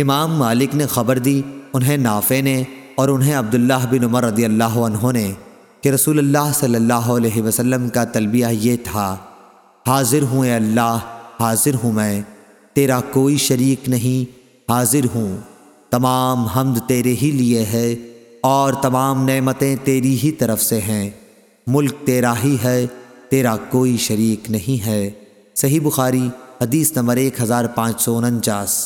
امام مالک نے خبر دی، انہیں نافع نے اور انہیں عبداللہ بن عمر رضی اللہ عنہ نے کہ رسول اللہ صلی اللہ علیہ وسلم کا تلبیہ یہ تھا، حاضر ہوں اے اللہ، حاضر ہوں میں، تیرا کوئی شریک نہیں، حاضر ہوں، تمام حمد تیرے ہی لیے ہے اور تمام نعمتیں تیری ہی طرف سے ہیں، ملک تیرا ہی ہے، تیرا کوئی شریک نہیں ہے۔ صحیح بخاری، حدیث نمبر ایک ہزار پانچ سو انچاس۔